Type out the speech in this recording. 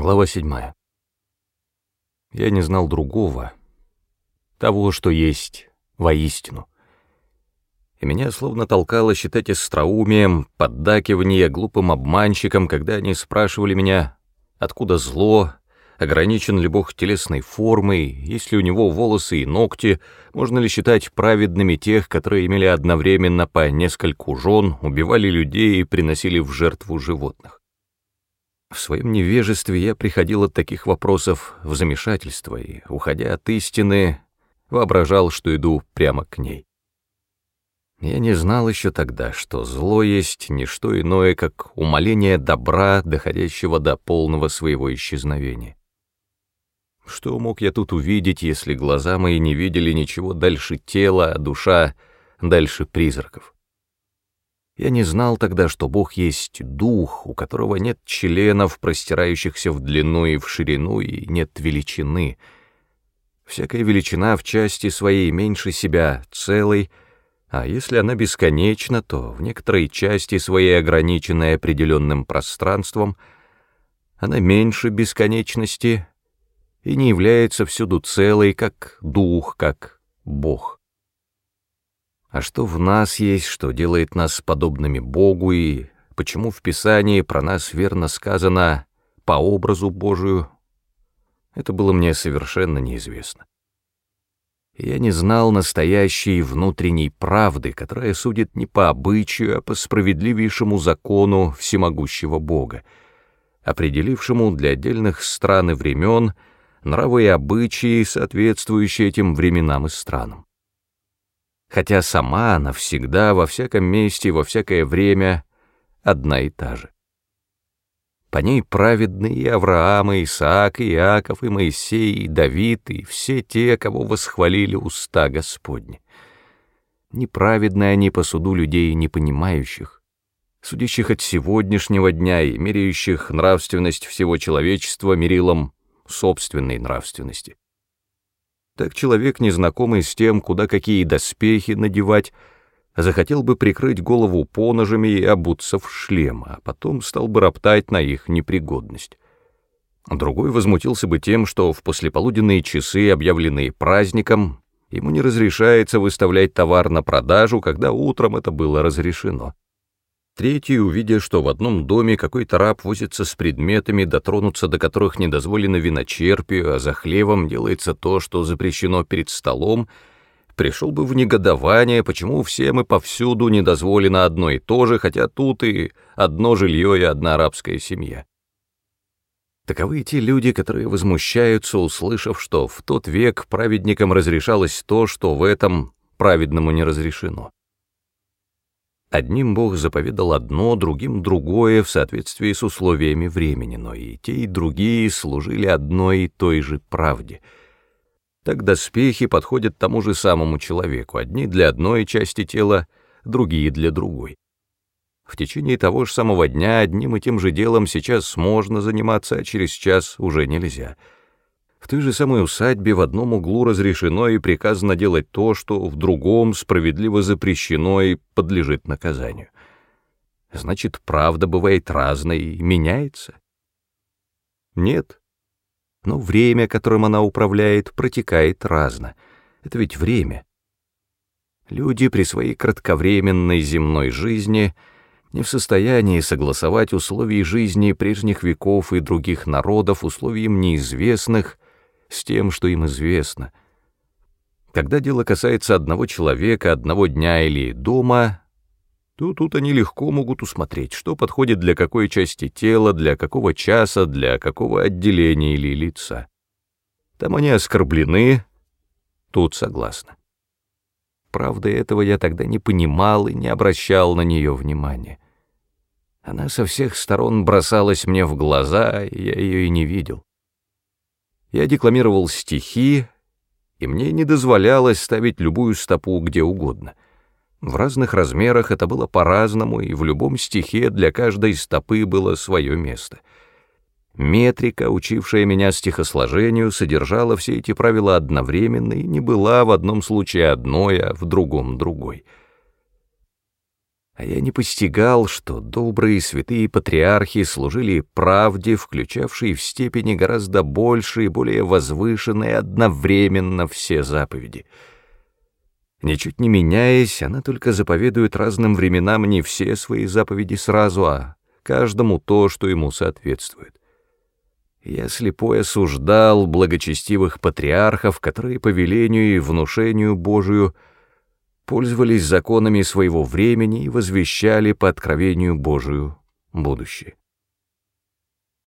Глава 7. Я не знал другого, того, что есть воистину. И меня словно толкало считать остроумием, поддакивание глупым обманщикам, когда они спрашивали меня, откуда зло, ограничен ли Бог телесной формой, есть ли у него волосы и ногти, можно ли считать праведными тех, которые имели одновременно по нескольку жен, убивали людей и приносили в жертву животных. В своем невежестве я приходил от таких вопросов в замешательство и, уходя от истины, воображал, что иду прямо к ней. Я не знал еще тогда, что зло есть не что иное, как умоление добра, доходящего до полного своего исчезновения. Что мог я тут увидеть, если глаза мои не видели ничего дальше тела, а душа — дальше призраков? Я не знал тогда, что Бог есть дух, у которого нет членов, простирающихся в длину и в ширину, и нет величины. Всякая величина в части своей меньше себя целой, а если она бесконечна, то в некоторой части своей, ограниченной определенным пространством, она меньше бесконечности и не является всюду целой, как дух, как Бог. А что в нас есть, что делает нас подобными Богу, и почему в Писании про нас верно сказано «по образу Божию», это было мне совершенно неизвестно. Я не знал настоящей внутренней правды, которая судит не по обычаю, а по справедливейшему закону всемогущего Бога, определившему для отдельных стран и времен нравы и обычаи, соответствующие этим временам и странам хотя сама она всегда, во всяком месте, во всякое время одна и та же. По ней праведны и Авраам, и Исаак, и Иаков, и Моисей, и Давид, и все те, кого восхвалили уста Господни. Неправедны они по суду людей непонимающих, судящих от сегодняшнего дня и меряющих нравственность всего человечества мерилом собственной нравственности. Так человек, незнакомый с тем, куда какие доспехи надевать, захотел бы прикрыть голову поножами и обуться в шлем, а потом стал бы роптать на их непригодность. Другой возмутился бы тем, что в послеполуденные часы, объявленные праздником, ему не разрешается выставлять товар на продажу, когда утром это было разрешено. Третий, увидя, что в одном доме какой-то раб возится с предметами, дотронуться до которых не дозволено виночерпию, а за хлебом делается то, что запрещено перед столом, пришел бы в негодование, почему всем и повсюду не дозволено одно и то же, хотя тут и одно жилье и одна арабская семья. Таковы те люди, которые возмущаются, услышав, что в тот век праведникам разрешалось то, что в этом праведному не разрешено. Одним Бог заповедал одно, другим другое в соответствии с условиями времени, но и те, и другие служили одной и той же правде. Так доспехи подходят тому же самому человеку, одни для одной части тела, другие для другой. В течение того же самого дня одним и тем же делом сейчас можно заниматься, а через час уже нельзя — в той же самой усадьбе в одном углу разрешено и приказано делать то, что в другом справедливо запрещено и подлежит наказанию. Значит, правда бывает разной и меняется? Нет. Но время, которым она управляет, протекает разно. Это ведь время. Люди при своей кратковременной земной жизни не в состоянии согласовать условий жизни прежних веков и других народов условиям неизвестных, с тем, что им известно. Когда дело касается одного человека, одного дня или дома, то тут они легко могут усмотреть, что подходит для какой части тела, для какого часа, для какого отделения или лица. Там они оскорблены, тут согласны. Правда, этого я тогда не понимал и не обращал на нее внимания. Она со всех сторон бросалась мне в глаза, и я ее и не видел. Я декламировал стихи, и мне не дозволялось ставить любую стопу где угодно. В разных размерах это было по-разному, и в любом стихе для каждой стопы было свое место. Метрика, учившая меня стихосложению, содержала все эти правила одновременно и не была в одном случае одной, а в другом другой. А я не постигал, что добрые святые патриархи служили правде, включавшей в степени гораздо больше и более возвышенные одновременно все заповеди. Ничуть не меняясь, она только заповедует разным временам не все свои заповеди сразу, а каждому то, что ему соответствует. Я слепой осуждал благочестивых патриархов, которые по велению и внушению Божию — пользовались законами своего времени и возвещали по откровению Божию будущее.